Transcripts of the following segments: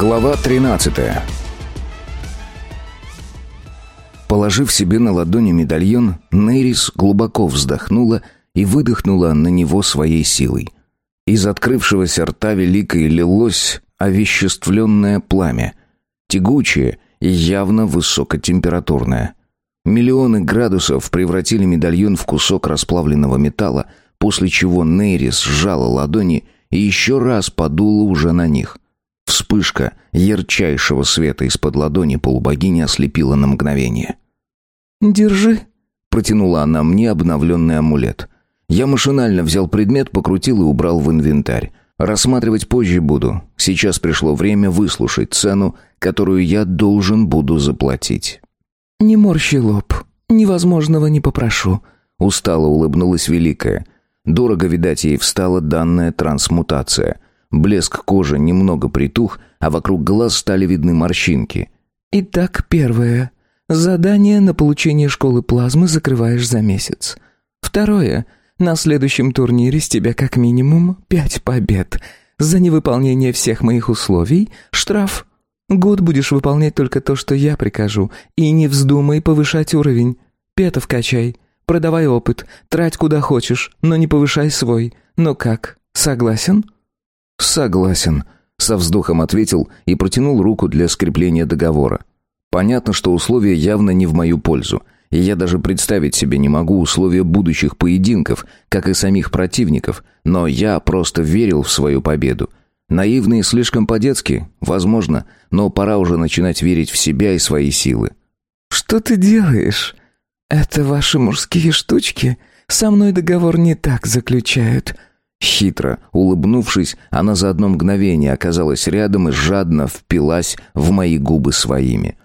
Глава 13 Положив себе на ладони медальон, Нейрис глубоко вздохнула и выдохнула на него своей силой. Из открывшегося рта великой лилось овеществленное пламя, тягучее и явно высокотемпературное. Миллионы градусов превратили медальон в кусок расплавленного металла, после чего Нейрис сжала ладони и еще раз подула уже на них. Вспышка ярчайшего света из-под ладони полубогини ослепила на мгновение. «Держи», — протянула она мне обновленный амулет. Я машинально взял предмет, покрутил и убрал в инвентарь. Рассматривать позже буду. Сейчас пришло время выслушать цену, которую я должен буду заплатить. «Не морщи лоб. Невозможного не попрошу», — устало улыбнулась Великая. Дорого, видать, ей встала данная трансмутация. Блеск кожи немного притух, а вокруг глаз стали видны морщинки. «Итак, первое. Задание на получение школы плазмы закрываешь за месяц. Второе. На следующем турнире с тебя как минимум пять побед. За невыполнение всех моих условий штраф. Год будешь выполнять только то, что я прикажу, и не вздумай повышать уровень. Петов качай». Продавай опыт, трать куда хочешь, но не повышай свой. Но как? Согласен?» «Согласен», — со вздохом ответил и протянул руку для скрепления договора. «Понятно, что условия явно не в мою пользу, и я даже представить себе не могу условия будущих поединков, как и самих противников, но я просто верил в свою победу. Наивно и слишком по-детски, возможно, но пора уже начинать верить в себя и свои силы». «Что ты делаешь?» «Это ваши мужские штучки? Со мной договор не так заключают». Хитро, улыбнувшись, она за одно мгновение оказалась рядом и жадно впилась в мои губы своими.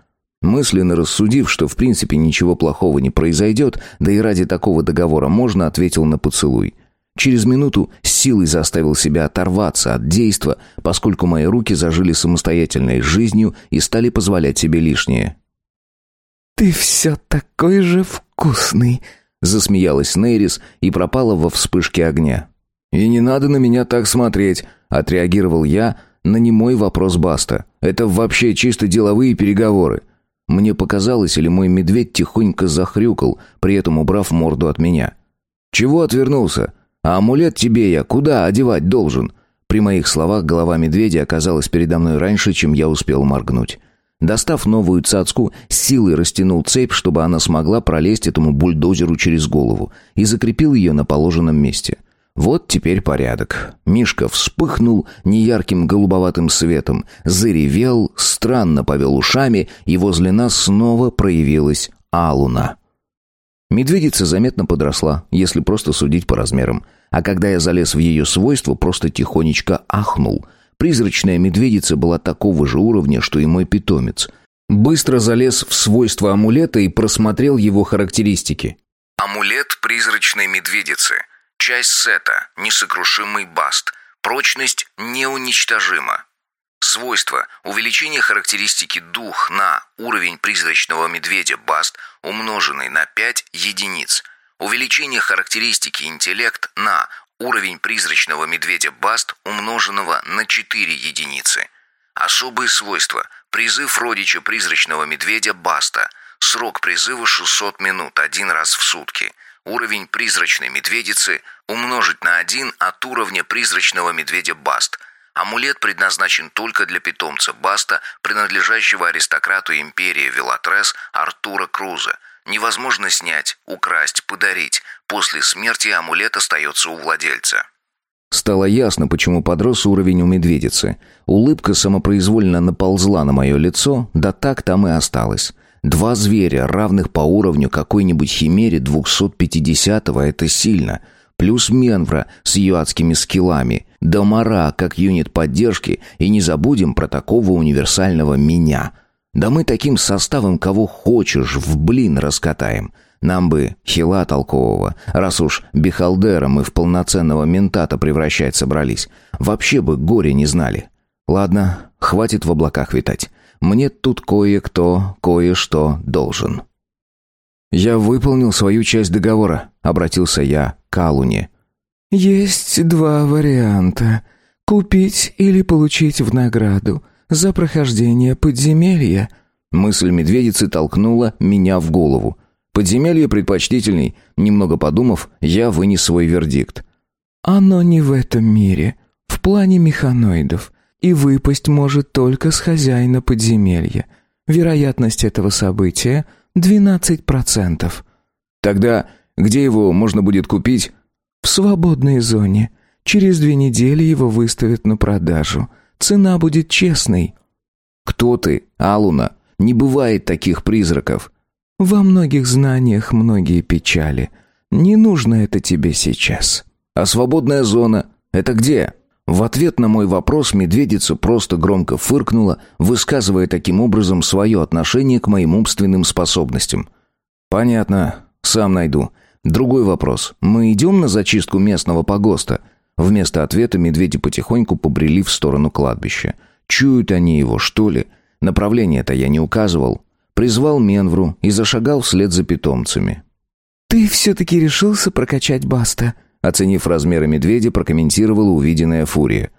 Мысленно рассудив, что в принципе ничего плохого не произойдет, да и ради такого договора можно, ответил на поцелуй. Через минуту с силой заставил себя оторваться от действа, поскольку мои руки зажили самостоятельной жизнью и стали позволять себе лишнее. «Ты все такой же вкусный!» Засмеялась Нейрис и пропала во вспышке огня. «И не надо на меня так смотреть», — отреагировал я на немой вопрос Баста. «Это вообще чисто деловые переговоры». Мне показалось, или мой медведь тихонько захрюкал, при этом убрав морду от меня. «Чего отвернулся? А амулет тебе я куда одевать должен?» При моих словах голова медведя оказалась передо мной раньше, чем я успел моргнуть. Достав новую цацку, силой растянул цепь, чтобы она смогла пролезть этому бульдозеру через голову, и закрепил ее на положенном месте. Вот теперь порядок. Мишка вспыхнул неярким голубоватым светом, заревел, странно повел ушами, и возле нас снова проявилась Алуна. Медведица заметно подросла, если просто судить по размерам. А когда я залез в ее свойства, просто тихонечко ахнул — Призрачная медведица была такого же уровня, что и мой питомец. Быстро залез в свойства амулета и просмотрел его характеристики. Амулет призрачной медведицы. Часть сета. Несокрушимый баст. Прочность неуничтожима. Свойства. Увеличение характеристики дух на уровень призрачного медведя баст, умноженный на 5 единиц. Увеличение характеристики интеллект на Уровень призрачного медведя Баст умноженного на 4 единицы. Особые свойства. Призыв родича призрачного медведя Баста. Срок призыва 600 минут, один раз в сутки. Уровень призрачной медведицы умножить на 1 от уровня призрачного медведя Баст. Амулет предназначен только для питомца Баста, принадлежащего аристократу империи Велатрес Артура Круза – невозможно снять, украсть, подарить. После смерти амулет остается у владельца. Стало ясно, почему подрос уровень у медведицы. Улыбка самопроизвольно наползла на мое лицо, да так там и осталось. Два зверя, равных по уровню какой-нибудь химере 250-го, это сильно. Плюс Менвра с ее адскими скиллами. Домара как юнит поддержки. И не забудем про такого универсального меня — да мы таким составом кого хочешь в блин раскатаем. Нам бы хила толкового, раз уж Бихалдера мы в полноценного ментата превращать собрались. Вообще бы горе не знали. Ладно, хватит в облаках витать. Мне тут кое-кто кое-что должен. «Я выполнил свою часть договора», — обратился я к Алуне. «Есть два варианта. Купить или получить в награду. за прохождение подземелья». Мысль медведицы толкнула меня в голову. Подземелье предпочтительней. Немного подумав, я вынес свой вердикт. «Оно не в этом мире, в плане механоидов, и выпасть может только с хозяина подземелья. Вероятность этого события — 12%. Тогда где его можно будет купить? В свободной зоне. Через две недели его выставят на продажу. Цена будет честной. Кто ты, Алуна? Не бывает таких призраков. Во многих знаниях многие печали. Не нужно это тебе сейчас. А свободная зона это где? В ответ на мой вопрос медведица просто громко фыркнула, высказывая таким образом свое отношение к моим умственным способностям. Понятно, сам найду. Другой вопрос. Мы идем на зачистку местного погоста? Вместо ответа медведи потихоньку побрели в сторону кладбища. Чуют они его, что ли? Направление-то я не указывал. Призвал Менвру и зашагал вслед за питомцами. «Ты все-таки решился прокачать Баста?» Оценив размеры медведя, прокомментировала увиденная фурия.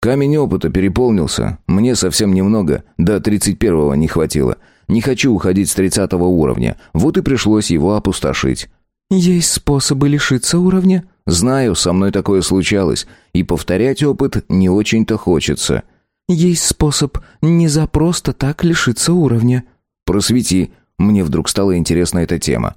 «Камень опыта переполнился. Мне совсем немного. До тридцать первого не хватило. Не хочу уходить с тридцатого уровня. Вот и пришлось его опустошить. «Есть способы лишиться уровня?» «Знаю, со мной такое случалось, и повторять опыт не очень-то хочется». «Есть способ не за просто так лишиться уровня». «Просвети, мне вдруг стала интересна эта тема».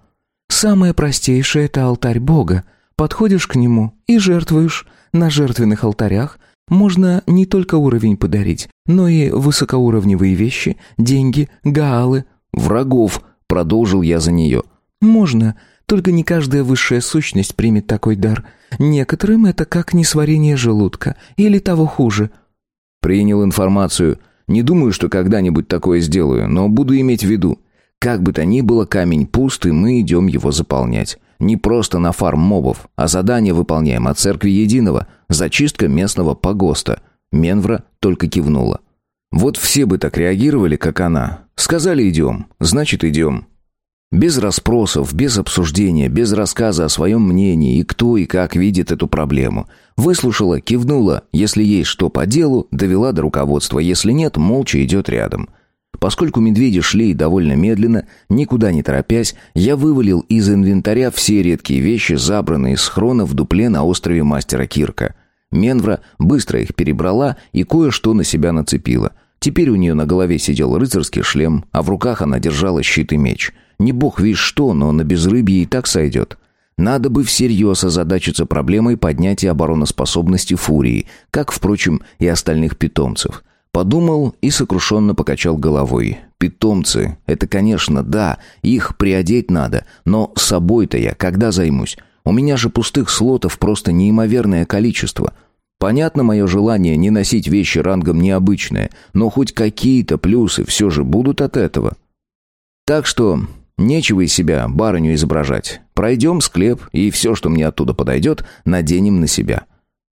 «Самое простейшее — это алтарь Бога. Подходишь к нему и жертвуешь. На жертвенных алтарях можно не только уровень подарить, но и высокоуровневые вещи, деньги, гаалы». «Врагов», — продолжил я за нее. «Можно, только не каждая высшая сущность примет такой дар. Некоторым это как несварение желудка, или того хуже. Принял информацию. Не думаю, что когда-нибудь такое сделаю, но буду иметь в виду. Как бы то ни было, камень пуст, и мы идем его заполнять. Не просто на фарм мобов, а задание выполняем от церкви единого. Зачистка местного погоста. Менвра только кивнула. Вот все бы так реагировали, как она. Сказали идем, значит идем. Без расспросов, без обсуждения, без рассказа о своем мнении и кто и как видит эту проблему. Выслушала, кивнула, если есть что по делу, довела до руководства, если нет, молча идет рядом. Поскольку медведи шли довольно медленно, никуда не торопясь, я вывалил из инвентаря все редкие вещи, забранные из хрона в дупле на острове Мастера Кирка. Менвра быстро их перебрала и кое-что на себя нацепила. Теперь у нее на голове сидел рыцарский шлем, а в руках она держала щит и меч — не бог весь что, но на безрыбье и так сойдет. Надо бы всерьез озадачиться проблемой поднятия обороноспособности фурии, как, впрочем, и остальных питомцев. Подумал и сокрушенно покачал головой. Питомцы, это, конечно, да, их приодеть надо, но собой-то я когда займусь? У меня же пустых слотов просто неимоверное количество. Понятно мое желание не носить вещи рангом необычное, но хоть какие-то плюсы все же будут от этого. Так что Нечего из себя барыню изображать. Пройдем склеп, и все, что мне оттуда подойдет, наденем на себя.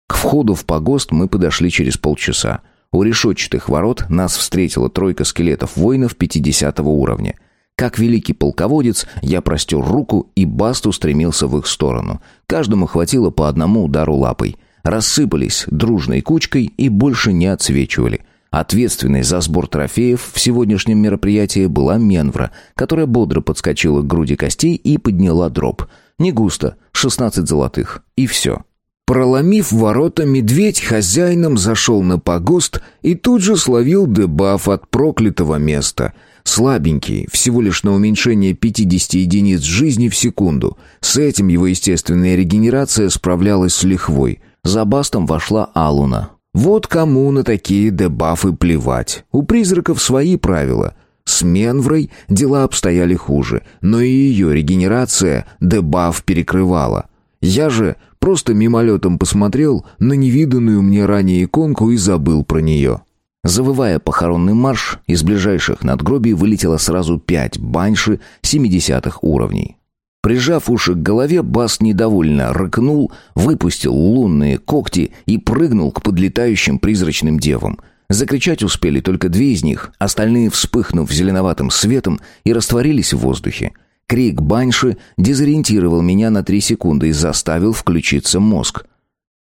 К входу в погост мы подошли через полчаса. У решетчатых ворот нас встретила тройка скелетов воинов 50 уровня. Как великий полководец, я простер руку, и Баст устремился в их сторону. Каждому хватило по одному удару лапой. Рассыпались дружной кучкой и больше не отсвечивали. Ответственной за сбор трофеев в сегодняшнем мероприятии была Менвра, которая бодро подскочила к груди костей и подняла дроп. Не густо, 16 золотых. И все. Проломив ворота, медведь хозяином зашел на погост и тут же словил дебаф от проклятого места. Слабенький, всего лишь на уменьшение 50 единиц жизни в секунду. С этим его естественная регенерация справлялась с лихвой. За бастом вошла Алуна. Вот кому на такие дебафы плевать. У призраков свои правила. С Менврой дела обстояли хуже, но и ее регенерация дебаф перекрывала. Я же просто мимолетом посмотрел на невиданную мне ранее иконку и забыл про нее. Завывая похоронный марш, из ближайших надгробий вылетело сразу пять баньши семидесятых уровней. Прижав уши к голове, Бас недовольно рыкнул, выпустил лунные когти и прыгнул к подлетающим призрачным девам. Закричать успели только две из них, остальные, вспыхнув зеленоватым светом, и растворились в воздухе. Крик Банши дезориентировал меня на три секунды и заставил включиться мозг.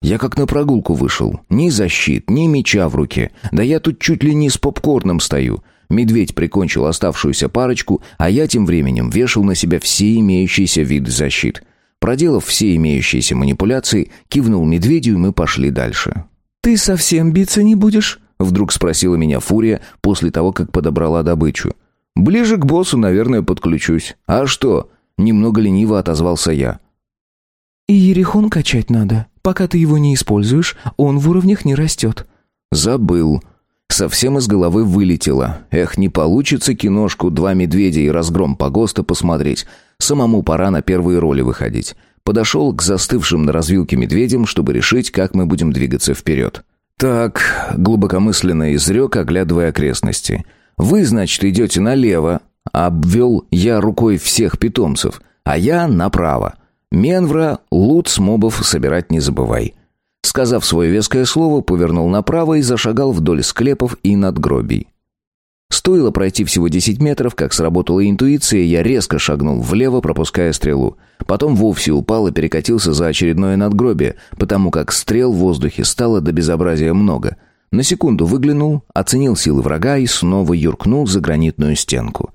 Я как на прогулку вышел. Ни защит, ни меча в руке. Да я тут чуть ли не с попкорном стою. Медведь прикончил оставшуюся парочку, а я тем временем вешал на себя все имеющиеся виды защит. Проделав все имеющиеся манипуляции, кивнул медведю, и мы пошли дальше. «Ты совсем биться не будешь?» Вдруг спросила меня Фурия после того, как подобрала добычу. «Ближе к боссу, наверное, подключусь. А что?» Немного лениво отозвался я. «И ерехон качать надо. Пока ты его не используешь, он в уровнях не растет». «Забыл. Совсем из головы вылетело. Эх, не получится киношку «Два медведя» и «Разгром погоста» посмотреть. Самому пора на первые роли выходить. Подошел к застывшим на развилке медведям, чтобы решить, как мы будем двигаться вперед. «Так», — глубокомысленно изрек, оглядывая окрестности. «Вы, значит, идете налево», — обвел я рукой всех питомцев, «а я направо». Менвра, лут с мобов собирать не забывай. Сказав свое веское слово, повернул направо и зашагал вдоль склепов и надгробий. Стоило пройти всего 10 метров, как сработала интуиция, я резко шагнул влево, пропуская стрелу. Потом вовсе упал и перекатился за очередное надгробие, потому как стрел в воздухе стало до безобразия много. На секунду выглянул, оценил силы врага и снова юркнул за гранитную стенку.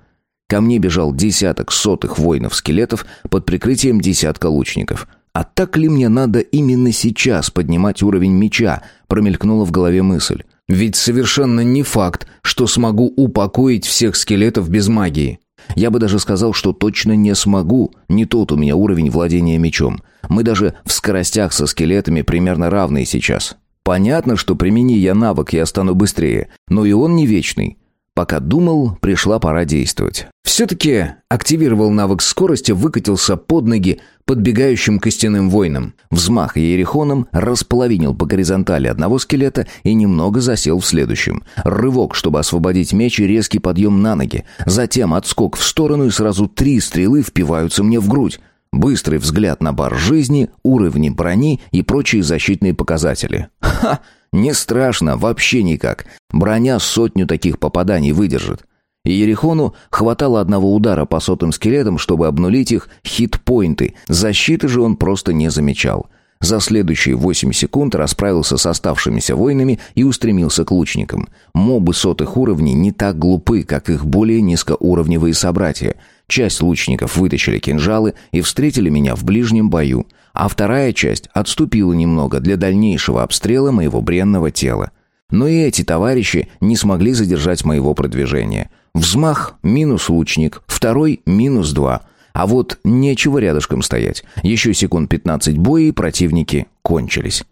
Ко мне бежал десяток сотых воинов-скелетов под прикрытием десятка лучников. «А так ли мне надо именно сейчас поднимать уровень меча?» промелькнула в голове мысль. «Ведь совершенно не факт, что смогу упокоить всех скелетов без магии. Я бы даже сказал, что точно не смогу. Не тот у меня уровень владения мечом. Мы даже в скоростях со скелетами примерно равные сейчас. Понятно, что примени я навык, я стану быстрее, но и он не вечный. Пока думал, пришла пора действовать. Все-таки активировал навык скорости, выкатился под ноги подбегающим костяным воинам. Взмах ерехоном располовинил по горизонтали одного скелета и немного засел в следующем. Рывок, чтобы освободить меч и резкий подъем на ноги. Затем отскок в сторону и сразу три стрелы впиваются мне в грудь. Быстрый взгляд на бар жизни, уровни брони и прочие защитные показатели. Ха! Не страшно, вообще никак. Броня сотню таких попаданий выдержит. И Ерехону хватало одного удара по сотым скелетам, чтобы обнулить их хит-поинты. Защиты же он просто не замечал. За следующие восемь секунд расправился с оставшимися воинами и устремился к лучникам. Мобы сотых уровней не так глупы, как их более низкоуровневые собратья. Часть лучников вытащили кинжалы и встретили меня в ближнем бою а вторая часть отступила немного для дальнейшего обстрела моего бренного тела. Но и эти товарищи не смогли задержать моего продвижения. Взмах – минус лучник, второй – минус два. А вот нечего рядышком стоять. Еще секунд 15 боя, и противники кончились.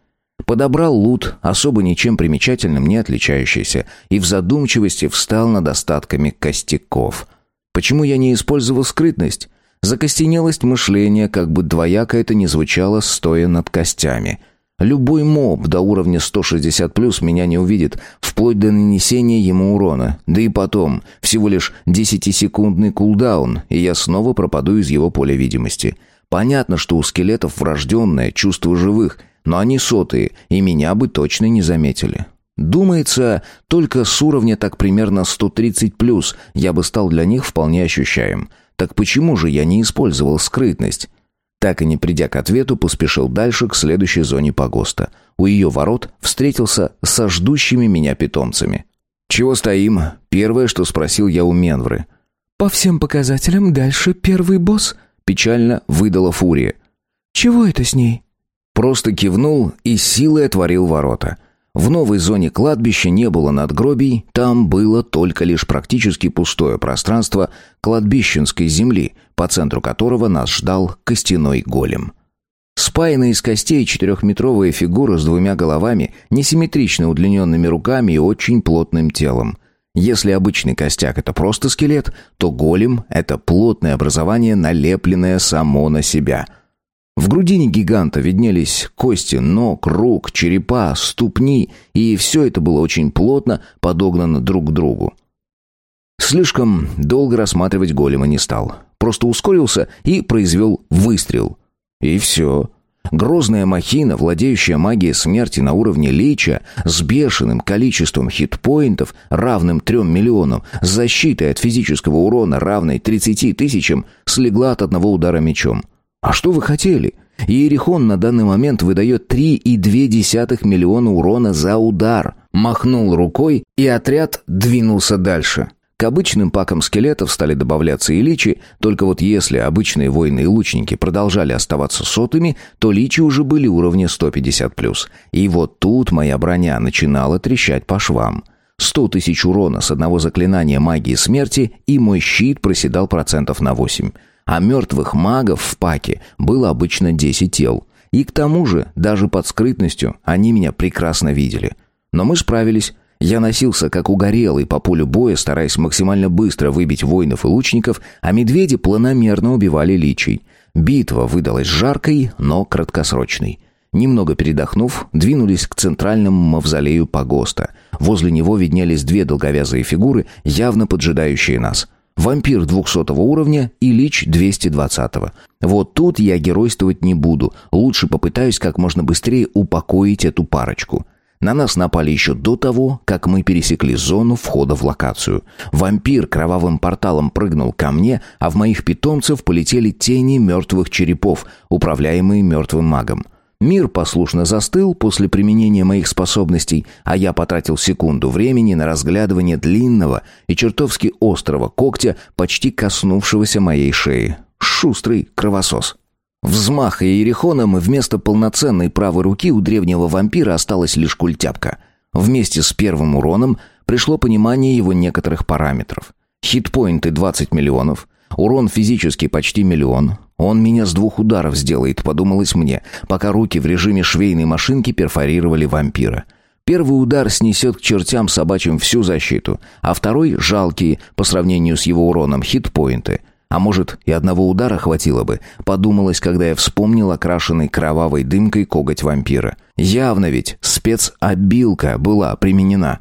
Подобрал лут, особо ничем примечательным не отличающийся, и в задумчивости встал над остатками костяков. Почему я не использовал скрытность? Закостенелость мышления, как бы двояко это ни звучало, стоя над костями. Любой моб до уровня 160+, меня не увидит, вплоть до нанесения ему урона. Да и потом, всего лишь 10-секундный кулдаун, и я снова пропаду из его поля видимости. Понятно, что у скелетов врожденное чувство живых, но они сотые, и меня бы точно не заметили. Думается, только с уровня так примерно 130+, я бы стал для них вполне ощущаем. Так почему же я не использовал скрытность? Так и не придя к ответу, поспешил дальше к следующей зоне погоста. У ее ворот встретился со ждущими меня питомцами. «Чего стоим?» Первое, что спросил я у Менвры. «По всем показателям дальше первый босс», — печально выдала Фурия. «Чего это с ней?» Просто кивнул и силой отворил ворота — в новой зоне кладбища не было надгробий, там было только лишь практически пустое пространство кладбищенской земли, по центру которого нас ждал костяной голем. Спаянная из костей четырехметровая фигура с двумя головами, несимметрично удлиненными руками и очень плотным телом. Если обычный костяк — это просто скелет, то голем — это плотное образование, налепленное само на себя — в грудине гиганта виднелись кости ног, рук, черепа, ступни, и все это было очень плотно подогнано друг к другу. Слишком долго рассматривать голема не стал. Просто ускорился и произвел выстрел. И все. Грозная махина, владеющая магией смерти на уровне лича, с бешеным количеством хитпоинтов, равным трем миллионам, с защитой от физического урона, равной тридцати тысячам, слегла от одного удара мечом. А что вы хотели? Иерихон на данный момент выдает 3,2 миллиона урона за удар. Махнул рукой, и отряд двинулся дальше. К обычным пакам скелетов стали добавляться и личи, только вот если обычные воины и лучники продолжали оставаться сотыми, то личи уже были уровня 150+. И вот тут моя броня начинала трещать по швам. 100 тысяч урона с одного заклинания магии смерти, и мой щит проседал процентов на 8. А мертвых магов в паке было обычно 10 тел. И к тому же, даже под скрытностью, они меня прекрасно видели. Но мы справились, я носился как угорелый по полю боя, стараясь максимально быстро выбить воинов и лучников, а медведи планомерно убивали личий. Битва выдалась жаркой, но краткосрочной. Немного передохнув, двинулись к центральному мавзолею погоста. Возле него виднелись две долговязые фигуры, явно поджидающие нас. Вампир 200 уровня и лич 220 -го. Вот тут я геройствовать не буду. Лучше попытаюсь как можно быстрее упокоить эту парочку. На нас напали еще до того, как мы пересекли зону входа в локацию. Вампир кровавым порталом прыгнул ко мне, а в моих питомцев полетели тени мертвых черепов, управляемые мертвым магом. Мир послушно застыл после применения моих способностей, а я потратил секунду времени на разглядывание длинного и чертовски острого когтя, почти коснувшегося моей шеи. Шустрый кровосос. Взмах иерихоном, вместо полноценной правой руки у древнего вампира осталась лишь культяпка. Вместе с первым уроном пришло понимание его некоторых параметров. Хитпоинты 20 миллионов, урон физический почти миллион. Он меня с двух ударов сделает, подумалось мне, пока руки в режиме швейной машинки перфорировали вампира. Первый удар снесет к чертям собачьим всю защиту, а второй — жалкие, по сравнению с его уроном, хитпоинты. А может, и одного удара хватило бы, подумалось, когда я вспомнил окрашенный кровавой дымкой коготь вампира. Явно ведь спецобилка была применена.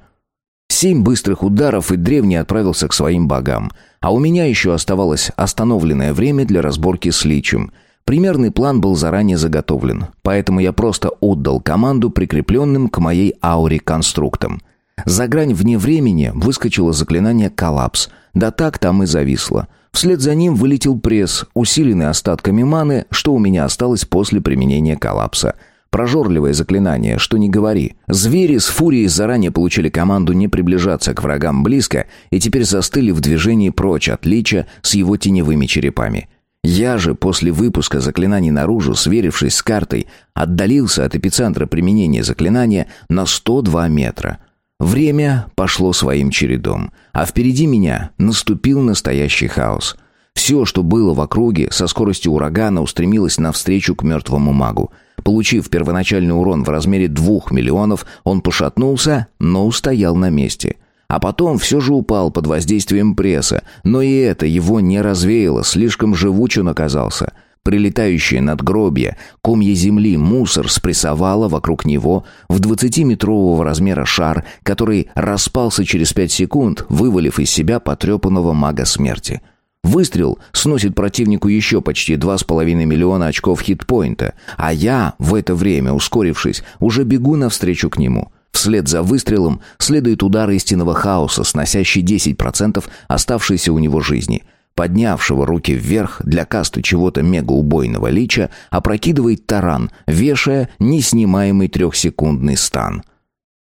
Семь быстрых ударов, и древний отправился к своим богам. А у меня еще оставалось остановленное время для разборки с личем. Примерный план был заранее заготовлен, поэтому я просто отдал команду прикрепленным к моей ауре конструктам. За грань вне времени выскочило заклинание «Коллапс», да так там и зависло. Вслед за ним вылетел пресс, усиленный остатками маны, что у меня осталось после применения коллапса. Прожорливое заклинание, что не говори. Звери с фурией заранее получили команду не приближаться к врагам близко и теперь застыли в движении прочь от лича с его теневыми черепами. Я же после выпуска заклинаний наружу, сверившись с картой, отдалился от эпицентра применения заклинания на 102 метра – Время пошло своим чередом, а впереди меня наступил настоящий хаос. Все, что было в округе, со скоростью урагана устремилось навстречу к мертвому магу. Получив первоначальный урон в размере двух миллионов, он пошатнулся, но устоял на месте. А потом все же упал под воздействием пресса, но и это его не развеяло, слишком живуч он оказался – Прилетающие надгробья, комья земли, мусор спрессовало вокруг него в двадцатиметрового размера шар, который распался через пять секунд, вывалив из себя потрепанного мага смерти. Выстрел сносит противнику еще почти два с половиной миллиона очков хитпоинта, а я, в это время ускорившись, уже бегу навстречу к нему. Вслед за выстрелом следует удар истинного хаоса, сносящий 10% оставшейся у него жизни – поднявшего руки вверх для касты чего-то мегаубойного лича, опрокидывает таран, вешая неснимаемый трехсекундный стан.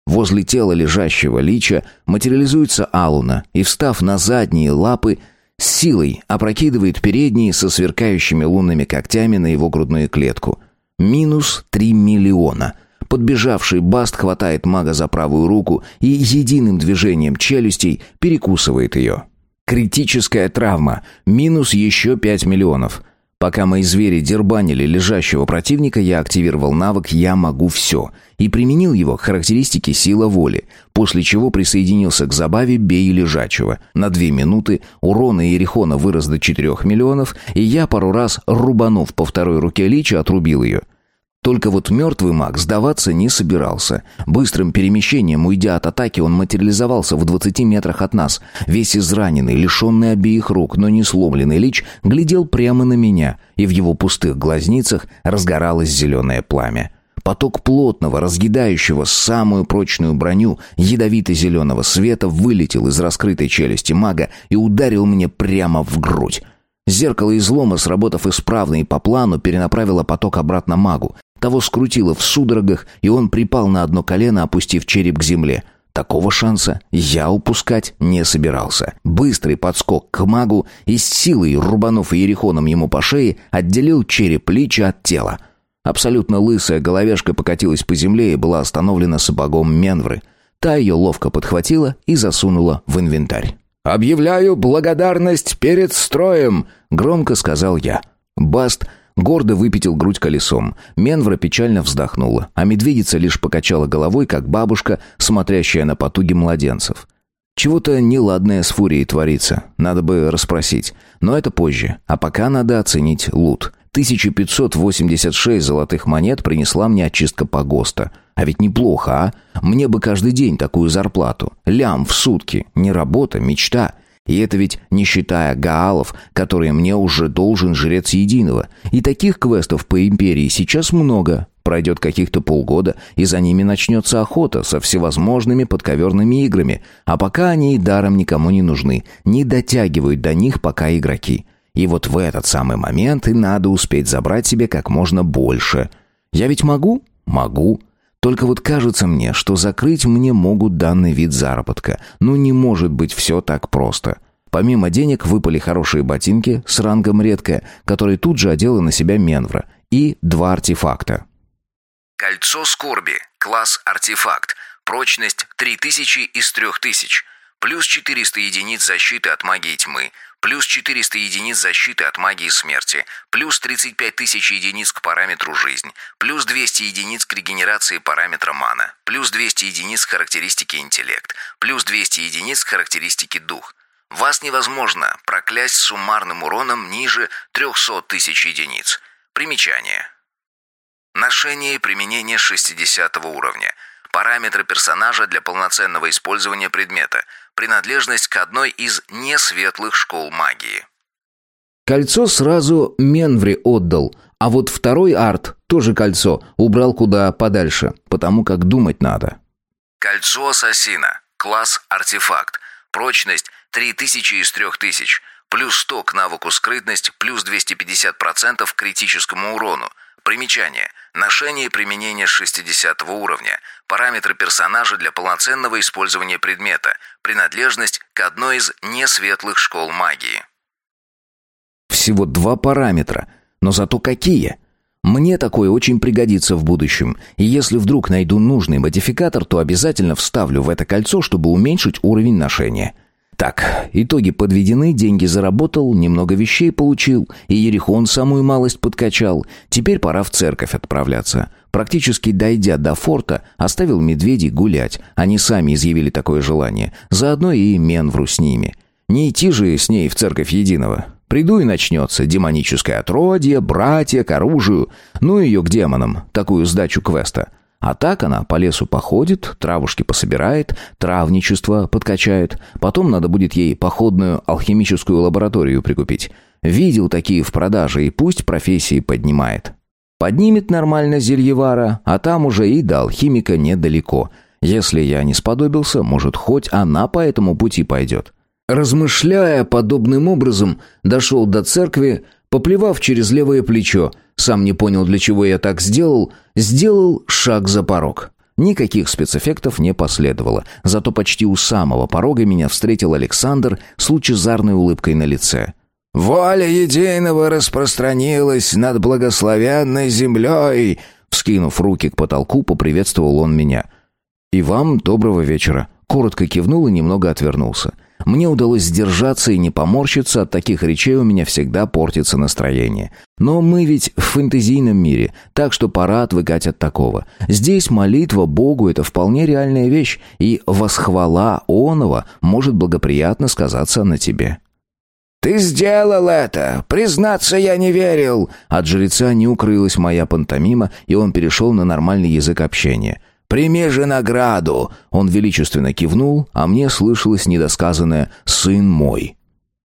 Возле тела лежащего лича материализуется Алуна и, встав на задние лапы, силой опрокидывает передние со сверкающими лунными когтями на его грудную клетку. Минус три миллиона. Подбежавший Баст хватает мага за правую руку и единым движением челюстей перекусывает ее. Критическая травма. Минус еще 5 миллионов. Пока мои звери дербанили лежащего противника, я активировал навык «Я могу все» и применил его к характеристике «Сила воли», после чего присоединился к забаве «Бей лежачего». На две минуты урона Ерехона вырос до 4 миллионов, и я пару раз, рубанув по второй руке Лича, отрубил ее. Только вот мертвый маг сдаваться не собирался. Быстрым перемещением, уйдя от атаки, он материализовался в 20 метрах от нас. Весь израненный, лишенный обеих рук, но не сломленный лич глядел прямо на меня, и в его пустых глазницах разгоралось зеленое пламя. Поток плотного, разъедающего самую прочную броню ядовито-зеленого света вылетел из раскрытой челюсти мага и ударил мне прямо в грудь. Зеркало излома, сработав исправно и по плану, перенаправило поток обратно магу. Того скрутило в судорогах, и он припал на одно колено, опустив череп к земле. Такого шанса я упускать не собирался. Быстрый подскок к магу и с силой, рубанув ерехоном ему по шее, отделил череп лича от тела. Абсолютно лысая головешка покатилась по земле и была остановлена сапогом Менвры. Та ее ловко подхватила и засунула в инвентарь. «Объявляю благодарность перед строем!» — громко сказал я. Баст гордо выпятил грудь колесом. Менвра печально вздохнула, а медведица лишь покачала головой, как бабушка, смотрящая на потуги младенцев. Чего-то неладное с фурией творится, надо бы расспросить. Но это позже, а пока надо оценить лут. 1586 золотых монет принесла мне очистка погоста. А ведь неплохо, а? Мне бы каждый день такую зарплату. Лям в сутки. Не работа, мечта. И это ведь не считая гаалов, которые мне уже должен жрец единого. И таких квестов по империи сейчас много. Пройдет каких-то полгода, и за ними начнется охота со всевозможными подковерными играми. А пока они и даром никому не нужны. Не дотягивают до них пока игроки. И вот в этот самый момент и надо успеть забрать себе как можно больше. Я ведь могу? Могу. Только вот кажется мне, что закрыть мне могут данный вид заработка. Ну не может быть все так просто. Помимо денег выпали хорошие ботинки с рангом редкое, которые тут же одела на себя Менвра, и два артефакта. Кольцо скорби. Класс артефакт. Прочность 3000 из 3000. Плюс 400 единиц защиты от магии тьмы плюс 400 единиц защиты от магии смерти, плюс 35 тысяч единиц к параметру жизнь, плюс 200 единиц к регенерации параметра мана, плюс 200 единиц к характеристике интеллект, плюс 200 единиц к характеристике дух. Вас невозможно проклясть суммарным уроном ниже 300 тысяч единиц. Примечание. Ношение и применение 60 уровня. Параметры персонажа для полноценного использования предмета – принадлежность к одной из несветлых школ магии. Кольцо сразу Менври отдал, а вот второй арт, тоже кольцо, убрал куда подальше, потому как думать надо. Кольцо ассасина. Класс артефакт. Прочность 3000 из 3000. Плюс 100 к навыку скрытность, плюс 250% к критическому урону. Примечание. Ношение и применение 60 уровня. Параметры персонажа для полноценного использования предмета. Принадлежность к одной из несветлых школ магии. Всего два параметра, но зато какие? Мне такое очень пригодится в будущем, и если вдруг найду нужный модификатор, то обязательно вставлю в это кольцо, чтобы уменьшить уровень ношения. Так, итоги подведены, деньги заработал, немного вещей получил, и Ерехон самую малость подкачал. Теперь пора в церковь отправляться. Практически дойдя до форта, оставил медведей гулять. Они сами изъявили такое желание. Заодно и Менвру с ними. Не идти же с ней в церковь единого. Приду и начнется демоническое отродье, братья к оружию. Ну ее к демонам, такую сдачу квеста. А так она по лесу походит, травушки пособирает, травничество подкачает. Потом надо будет ей походную алхимическую лабораторию прикупить. Видел такие в продаже, и пусть профессии поднимает. Поднимет нормально зельевара, а там уже и до алхимика недалеко. Если я не сподобился, может, хоть она по этому пути пойдет. Размышляя подобным образом, дошел до церкви, поплевав через левое плечо – сам не понял, для чего я так сделал, сделал шаг за порог. Никаких спецэффектов не последовало, зато почти у самого порога меня встретил Александр с лучезарной улыбкой на лице. «Воля единого распространилась над благословенной землей!» Вскинув руки к потолку, поприветствовал он меня. «И вам доброго вечера!» Коротко кивнул и немного отвернулся. Мне удалось сдержаться и не поморщиться, от таких речей у меня всегда портится настроение. Но мы ведь в фэнтезийном мире, так что пора отвыкать от такого. Здесь молитва Богу – это вполне реальная вещь, и восхвала Онова может благоприятно сказаться на тебе. «Ты сделал это! Признаться, я не верил!» От жреца не укрылась моя пантомима, и он перешел на нормальный язык общения – Прими же награду!» Он величественно кивнул, а мне слышалось недосказанное «сын мой».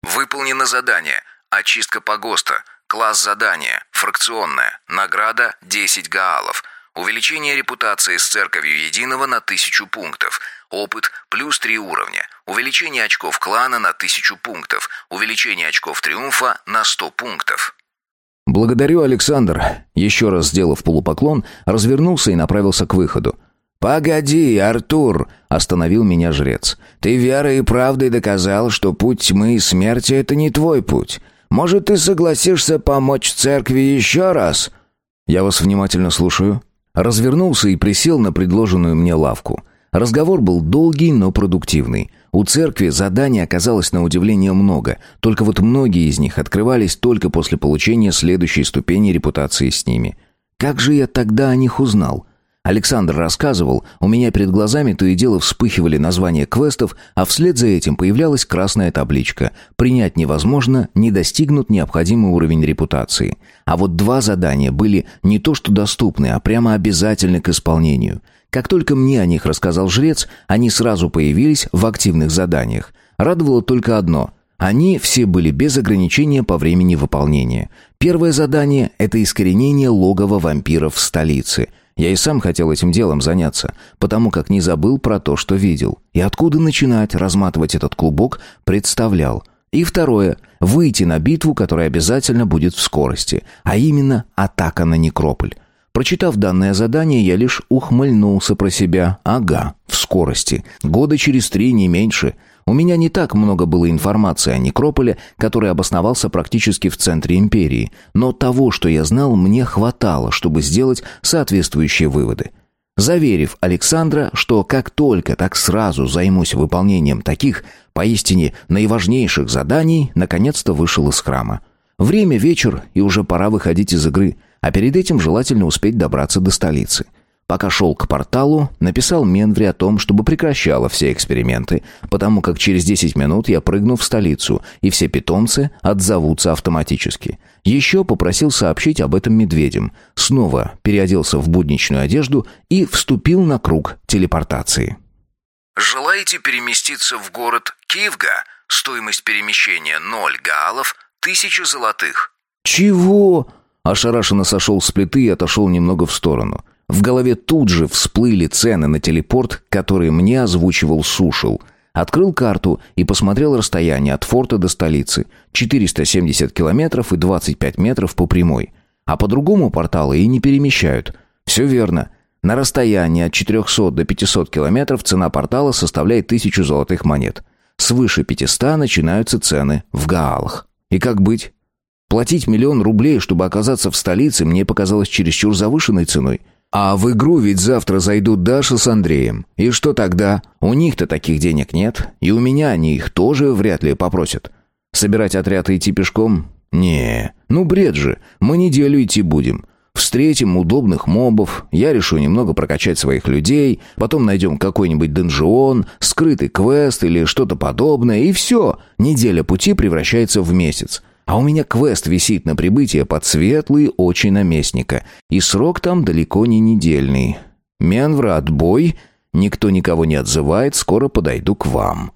Выполнено задание. Очистка погоста. Класс задания. Фракционная. Награда 10 гаалов. Увеличение репутации с церковью единого на 1000 пунктов. Опыт плюс 3 уровня. Увеличение очков клана на 1000 пунктов. Увеличение очков триумфа на 100 пунктов. «Благодарю, Александр». Еще раз сделав полупоклон, развернулся и направился к выходу. «Погоди, Артур!» — остановил меня жрец. «Ты верой и правдой доказал, что путь тьмы и смерти — это не твой путь. Может, ты согласишься помочь церкви еще раз?» «Я вас внимательно слушаю». Развернулся и присел на предложенную мне лавку. Разговор был долгий, но продуктивный. У церкви заданий оказалось на удивление много, только вот многие из них открывались только после получения следующей ступени репутации с ними. Как же я тогда о них узнал? Александр рассказывал, у меня перед глазами то и дело вспыхивали названия квестов, а вслед за этим появлялась красная табличка. Принять невозможно, не достигнут необходимый уровень репутации. А вот два задания были не то что доступны, а прямо обязательны к исполнению. Как только мне о них рассказал жрец, они сразу появились в активных заданиях. Радовало только одно – они все были без ограничения по времени выполнения. Первое задание – это искоренение логова вампиров в столице – я и сам хотел этим делом заняться, потому как не забыл про то, что видел. И откуда начинать разматывать этот клубок, представлял. И второе – выйти на битву, которая обязательно будет в скорости, а именно атака на некрополь. Прочитав данное задание, я лишь ухмыльнулся про себя. Ага, в скорости. Года через три, не меньше. У меня не так много было информации о некрополе, который обосновался практически в центре империи, но того, что я знал, мне хватало, чтобы сделать соответствующие выводы. Заверив Александра, что как только так сразу займусь выполнением таких, поистине наиважнейших заданий, наконец-то вышел из храма. Время вечер, и уже пора выходить из игры, а перед этим желательно успеть добраться до столицы. Пока шел к порталу, написал Менври о том, чтобы прекращала все эксперименты, потому как через 10 минут я прыгну в столицу, и все питомцы отзовутся автоматически. Еще попросил сообщить об этом медведям. Снова переоделся в будничную одежду и вступил на круг телепортации. Желаете переместиться в город Киевга? Стоимость перемещения 0 гаалов, 1000 золотых. «Чего?» Ошарашенно сошел с плиты и отошел немного в сторону. В голове тут же всплыли цены на телепорт, которые мне озвучивал Сушил. Открыл карту и посмотрел расстояние от форта до столицы. 470 километров и 25 метров по прямой. А по другому порталу и не перемещают. Все верно. На расстоянии от 400 до 500 километров цена портала составляет 1000 золотых монет. Свыше 500 начинаются цены в гаалах. И как быть? Платить миллион рублей, чтобы оказаться в столице, мне показалось чересчур завышенной ценой – а в игру ведь завтра зайдут Даша с Андреем. И что тогда? У них-то таких денег нет, и у меня они их тоже вряд ли попросят. Собирать отряд и идти пешком? Не, ну бред же, мы неделю идти будем. Встретим удобных мобов, я решу немного прокачать своих людей, потом найдем какой-нибудь донжион, скрытый квест или что-то подобное, и все, неделя пути превращается в месяц. А у меня квест висит на прибытие под светлые очи наместника, и срок там далеко не недельный. Менвра, отбой, никто никого не отзывает, скоро подойду к вам».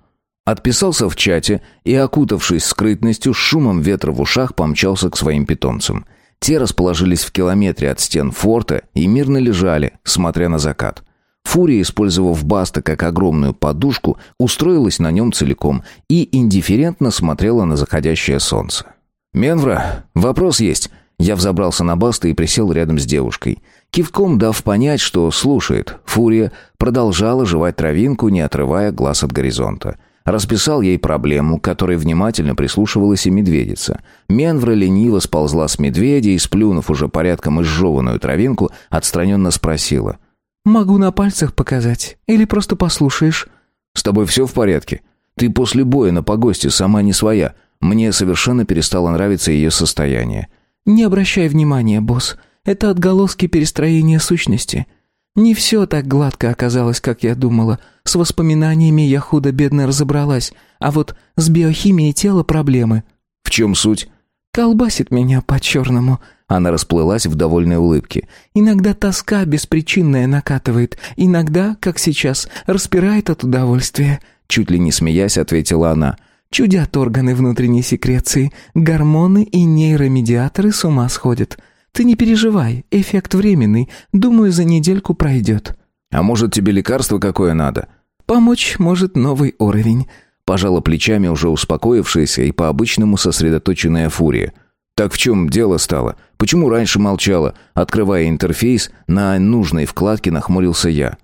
Отписался в чате и, окутавшись скрытностью, шумом ветра в ушах помчался к своим питомцам. Те расположились в километре от стен форта и мирно лежали, смотря на закат. Фурия, использовав Баста как огромную подушку, устроилась на нем целиком и индифферентно смотрела на заходящее солнце. «Менвра, вопрос есть». Я взобрался на Баста и присел рядом с девушкой. Кивком дав понять, что слушает, Фурия продолжала жевать травинку, не отрывая глаз от горизонта. Расписал ей проблему, к которой внимательно прислушивалась и медведица. Менвра лениво сползла с медведя и, сплюнув уже порядком изжеванную травинку, отстраненно спросила. «Могу на пальцах показать. Или просто послушаешь?» «С тобой все в порядке? Ты после боя на погосте сама не своя. Мне совершенно перестало нравиться ее состояние. «Не обращай внимания, босс. Это отголоски перестроения сущности. Не все так гладко оказалось, как я думала. С воспоминаниями я худо-бедно разобралась, а вот с биохимией тела проблемы». «В чем суть?» «Колбасит меня по-черному». Она расплылась в довольной улыбке. «Иногда тоска беспричинная накатывает, иногда, как сейчас, распирает от удовольствия». Чуть ли не смеясь, ответила она. Чудят органы внутренней секреции, гормоны и нейромедиаторы с ума сходят. Ты не переживай, эффект временный. Думаю, за недельку пройдет». «А может, тебе лекарство какое надо?» «Помочь может новый уровень». Пожала плечами уже успокоившаяся и по-обычному сосредоточенная фурия. «Так в чем дело стало? Почему раньше молчала?» Открывая интерфейс, на нужной вкладке нахмурился я.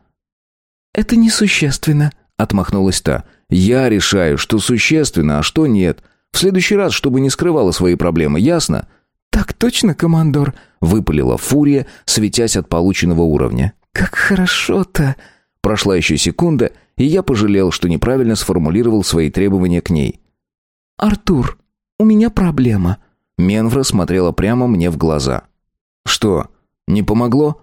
«Это несущественно», — отмахнулась та. «Я решаю, что существенно, а что нет. В следующий раз, чтобы не скрывала свои проблемы, ясно?» «Так точно, командор», — выпалила фурия, светясь от полученного уровня. «Как хорошо-то!» Прошла еще секунда, и я пожалел, что неправильно сформулировал свои требования к ней. «Артур, у меня проблема». Менвра смотрела прямо мне в глаза. «Что, не помогло?»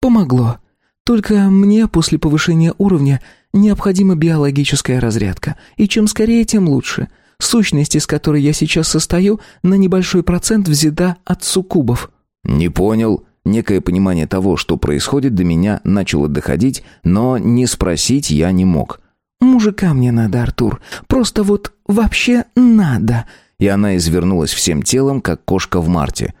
«Помогло. Только мне после повышения уровня необходима биологическая разрядка, и чем скорее, тем лучше. Сущность, из которой я сейчас состою, на небольшой процент взята от суккубов». «Не понял». Некое понимание того, что происходит, до меня начало доходить, но не спросить я не мог. «Мужика мне надо, Артур. Просто вот вообще надо». И она извернулась всем телом, как кошка в марте.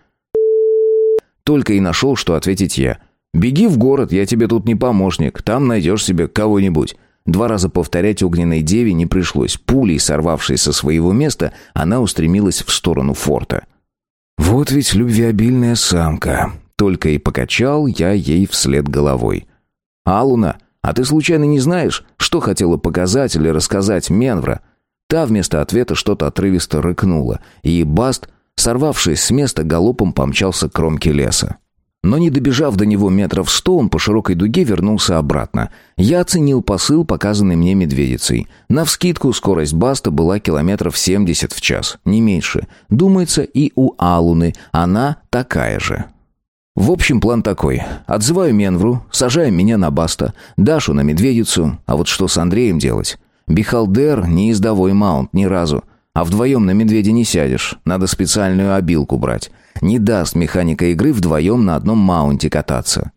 Только и нашел, что ответить я. «Беги в город, я тебе тут не помощник. Там найдешь себе кого-нибудь». Два раза повторять огненной деве не пришлось. Пулей, сорвавшей со своего места, она устремилась в сторону форта. «Вот ведь любвеобильная самка. Только и покачал я ей вслед головой. «Алуна, а ты случайно не знаешь, что хотела показать или рассказать Менвра?» Та вместо ответа что-то отрывисто рыкнула, и Баст, сорвавшись с места, галопом помчался к кромке леса. Но не добежав до него метров сто, он по широкой дуге вернулся обратно. Я оценил посыл, показанный мне медведицей. Навскидку скорость Баста была километров семьдесят в час, не меньше. Думается, и у Алуны она такая же. В общем, план такой. Отзываю Менвру, сажаем меня на Баста, Дашу на Медведицу, а вот что с Андреем делать? Бихалдер не издовой маунт ни разу, а вдвоем на Медведя не сядешь, надо специальную обилку брать. Не даст механика игры вдвоем на одном маунте кататься.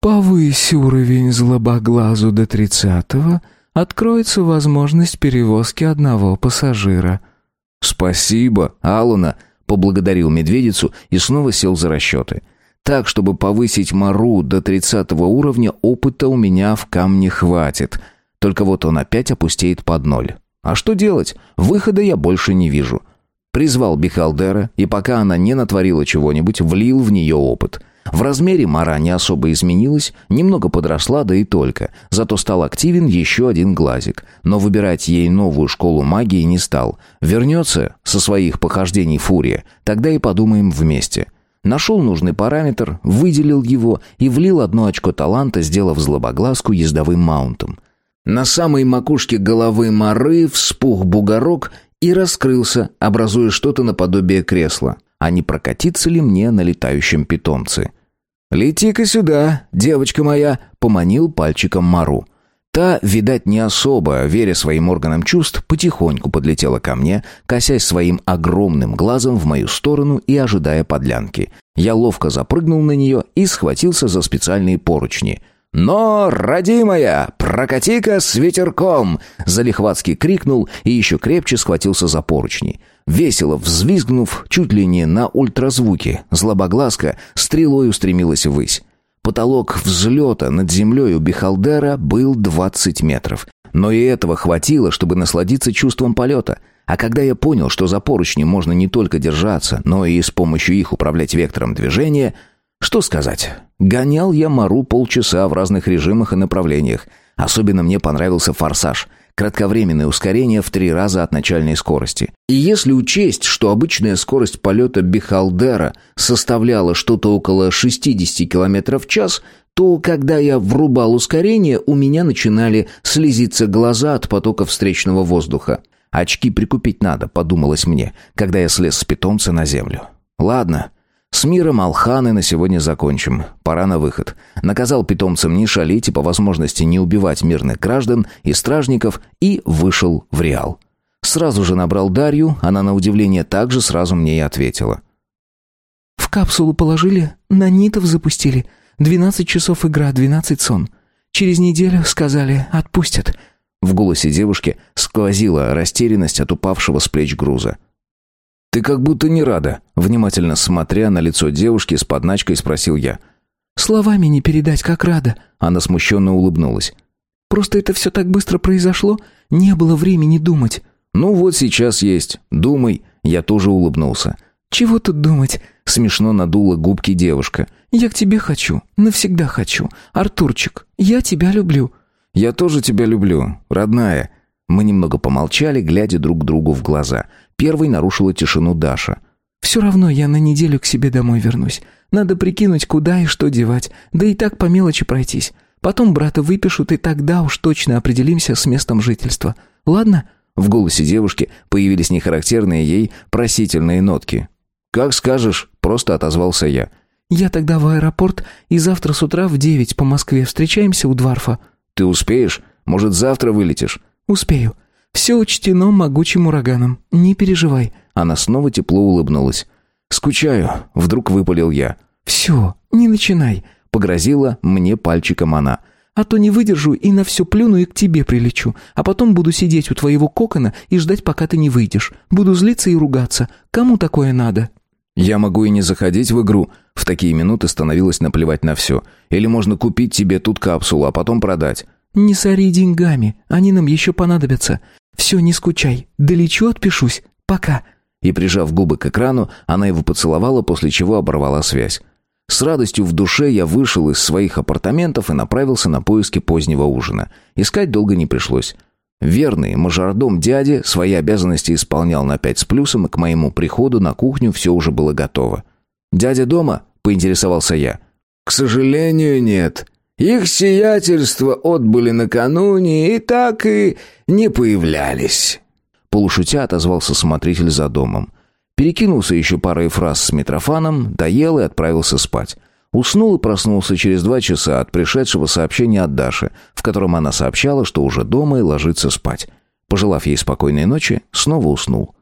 «Повысь уровень злобоглазу до тридцатого, откроется возможность перевозки одного пассажира». «Спасибо, Алуна», — поблагодарил Медведицу и снова сел за расчеты. Так, чтобы повысить Мару до 30 уровня, опыта у меня в камне хватит. Только вот он опять опустеет под ноль. А что делать? Выхода я больше не вижу. Призвал Бихалдера, и пока она не натворила чего-нибудь, влил в нее опыт. В размере Мара не особо изменилась, немного подросла, да и только. Зато стал активен еще один глазик. Но выбирать ей новую школу магии не стал. Вернется со своих похождений Фурия, тогда и подумаем вместе. Нашел нужный параметр, выделил его и влил одно очко таланта, сделав злобоглазку ездовым маунтом. На самой макушке головы Мары вспух бугорок и раскрылся, образуя что-то наподобие кресла. А не прокатиться ли мне на летающем питомце? «Лети-ка сюда, девочка моя!» — поманил пальчиком Мару. Та, видать, не особо, веря своим органам чувств, потихоньку подлетела ко мне, косясь своим огромным глазом в мою сторону и ожидая подлянки. Я ловко запрыгнул на нее и схватился за специальные поручни. «Но, родимая, прокати-ка с ветерком!» Залихватский крикнул и еще крепче схватился за поручни. Весело взвизгнув, чуть ли не на ультразвуке, злобоглазка стрелой устремилась ввысь. Потолок взлета над землей у Бихалдера был 20 метров. Но и этого хватило, чтобы насладиться чувством полета. А когда я понял, что за поручни можно не только держаться, но и с помощью их управлять вектором движения, что сказать? Гонял я Мару полчаса в разных режимах и направлениях. Особенно мне понравился форсаж. Кратковременное ускорение в три раза от начальной скорости. И если учесть, что обычная скорость полета Бихалдера составляла что-то около 60 км в час, то когда я врубал ускорение, у меня начинали слезиться глаза от потока встречного воздуха. «Очки прикупить надо», — подумалось мне, когда я слез с питомца на землю. «Ладно, с миром Алханы на сегодня закончим. Пора на выход. Наказал питомцам не шалить и по возможности не убивать мирных граждан и стражников и вышел в Реал. Сразу же набрал Дарью, она на удивление также сразу мне и ответила. «В капсулу положили, на нитов запустили. Двенадцать часов игра, двенадцать сон. Через неделю, сказали, отпустят». В голосе девушки сквозила растерянность от упавшего с плеч груза. Ты как будто не рада», — внимательно смотря на лицо девушки с подначкой спросил я. «Словами не передать, как рада», — она смущенно улыбнулась. «Просто это все так быстро произошло, не было времени думать». «Ну вот сейчас есть. Думай». Я тоже улыбнулся. «Чего тут думать?» Смешно надула губки девушка. «Я к тебе хочу. Навсегда хочу. Артурчик, я тебя люблю». «Я тоже тебя люблю, родная». Мы немного помолчали, глядя друг другу в глаза. Первой нарушила тишину Даша. «Все равно я на неделю к себе домой вернусь. Надо прикинуть, куда и что девать. Да и так по мелочи пройтись. Потом брата выпишут, и тогда уж точно определимся с местом жительства. Ладно?» В голосе девушки появились нехарактерные ей просительные нотки. «Как скажешь», — просто отозвался я. «Я тогда в аэропорт, и завтра с утра в девять по Москве встречаемся у Дварфа». «Ты успеешь? Может, завтра вылетишь?» «Успею. Все учтено могучим ураганом. Не переживай». Она снова тепло улыбнулась. «Скучаю», — вдруг выпалил я. «Все, не начинай», — погрозила мне пальчиком она. «А то не выдержу и на все плюну и к тебе прилечу, а потом буду сидеть у твоего кокона и ждать, пока ты не выйдешь. Буду злиться и ругаться. Кому такое надо?» Я могу и не заходить в игру. В такие минуты становилось наплевать на все. Или можно купить тебе тут капсулу, а потом продать. Не сори деньгами, они нам еще понадобятся. Все, не скучай. Долечу, отпишусь. Пока. И прижав губы к экрану, она его поцеловала, после чего оборвала связь. С радостью в душе я вышел из своих апартаментов и направился на поиски позднего ужина. Искать долго не пришлось. Верный мажордом дяди свои обязанности исполнял на пять с плюсом, и к моему приходу на кухню все уже было готово. «Дядя дома?» — поинтересовался я. «К сожалению, нет. Их сиятельство отбыли накануне и так и не появлялись». Полушутя отозвался смотритель за домом. Перекинулся еще парой фраз с Митрофаном, доел и отправился спать. Уснул и проснулся через два часа от пришедшего сообщения от Даши, в котором она сообщала, что уже дома и ложится спать. Пожелав ей спокойной ночи, снова уснул.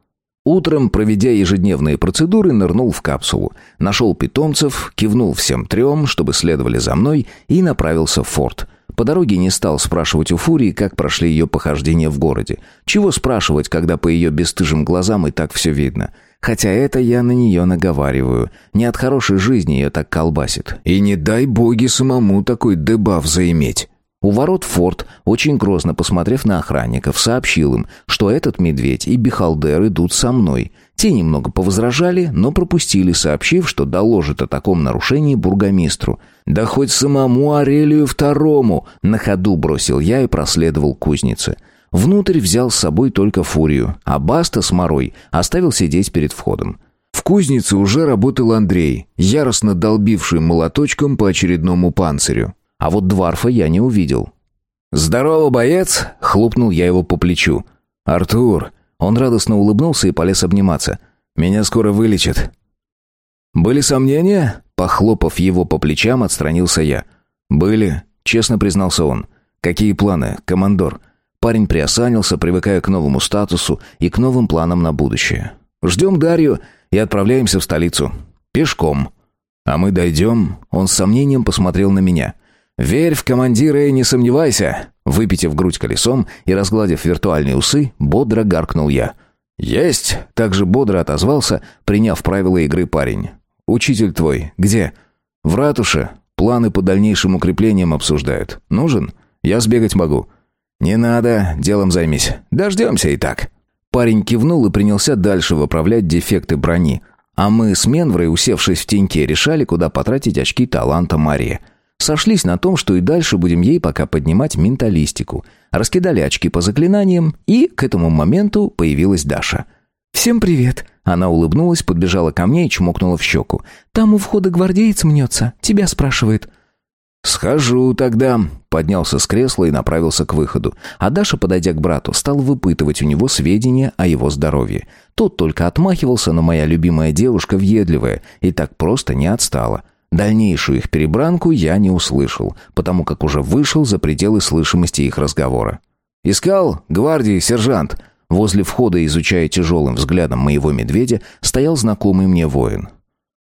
Утром, проведя ежедневные процедуры, нырнул в капсулу. Нашел питомцев, кивнул всем трем, чтобы следовали за мной, и направился в форт. По дороге не стал спрашивать у Фурии, как прошли ее похождения в городе. Чего спрашивать, когда по ее бесстыжим глазам и так все видно. Хотя это я на нее наговариваю. Не от хорошей жизни ее так колбасит. И не дай боги самому такой дебаф заиметь. У ворот форт, очень грозно посмотрев на охранников, сообщил им, что этот медведь и Бихалдер идут со мной. Те немного повозражали, но пропустили, сообщив, что доложит о таком нарушении бургомистру. «Да хоть самому Арелию Второму!» На ходу бросил я и проследовал к кузнице. Внутрь взял с собой только фурию, а Баста с Морой оставил сидеть перед входом. В кузнице уже работал Андрей, яростно долбивший молоточком по очередному панцирю. А вот Дварфа я не увидел. «Здорово, боец!» — хлопнул я его по плечу. «Артур!» Он радостно улыбнулся и полез обниматься. «Меня скоро вылечат». «Были сомнения?» Похлопав его по плечам, отстранился я. «Были», — честно признался он. «Какие планы, командор?» Парень приосанился, привыкая к новому статусу и к новым планам на будущее. «Ждем Дарью и отправляемся в столицу. Пешком». «А мы дойдем?» Он с сомнением посмотрел на меня. «Верь в командира и не сомневайся!» Выпитив грудь колесом и разгладив виртуальные усы, бодро гаркнул я. «Есть!» — также бодро отозвался, приняв правила игры парень. «Учитель твой где?» «В ратуше. Планы по дальнейшим укреплениям обсуждают. Нужен? Я сбегать могу. «Не надо, делом займись. Дождемся и так». Парень кивнул и принялся дальше выправлять дефекты брони. А мы с Менврой, усевшись в теньке, решали, куда потратить очки таланта Марии. Сошлись на том, что и дальше будем ей пока поднимать менталистику. Раскидали очки по заклинаниям, и к этому моменту появилась Даша. «Всем привет!» Она улыбнулась, подбежала ко мне и чмокнула в щеку. «Там у входа гвардеец мнется, тебя спрашивает». «Схожу тогда», — поднялся с кресла и направился к выходу. А Даша, подойдя к брату, стал выпытывать у него сведения о его здоровье. Тот только отмахивался, но моя любимая девушка въедливая и так просто не отстала. Дальнейшую их перебранку я не услышал, потому как уже вышел за пределы слышимости их разговора. «Искал? Гвардии, сержант!» Возле входа, изучая тяжелым взглядом моего медведя, стоял знакомый мне воин.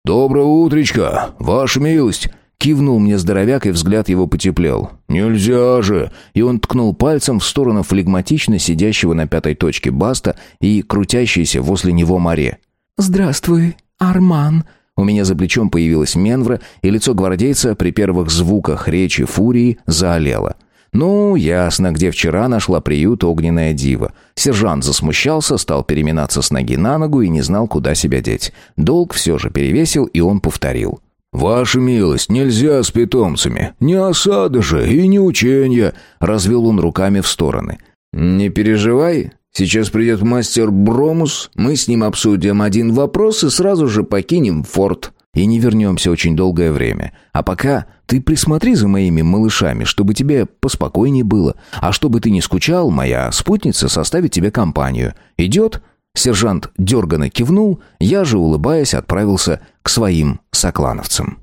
«Доброе утречко, ваша милость!» Кивнул мне здоровяк, и взгляд его потеплел. «Нельзя же!» И он ткнул пальцем в сторону флегматично сидящего на пятой точке Баста и крутящейся возле него Маре. «Здравствуй, Арман», у меня за плечом появилась Менвра, и лицо гвардейца при первых звуках речи фурии заолело. Ну, ясно, где вчера нашла приют огненная дива. Сержант засмущался, стал переминаться с ноги на ногу и не знал, куда себя деть. Долг все же перевесил, и он повторил. «Ваша милость, нельзя с питомцами. Не осада же и не учения», — развел он руками в стороны. «Не переживай, сейчас придет мастер Бромус, мы с ним обсудим один вопрос и сразу же покинем форт» и не вернемся очень долгое время. А пока ты присмотри за моими малышами, чтобы тебе поспокойнее было. А чтобы ты не скучал, моя спутница составит тебе компанию. Идет?» Сержант дерганно кивнул, я же, улыбаясь, отправился к своим соклановцам.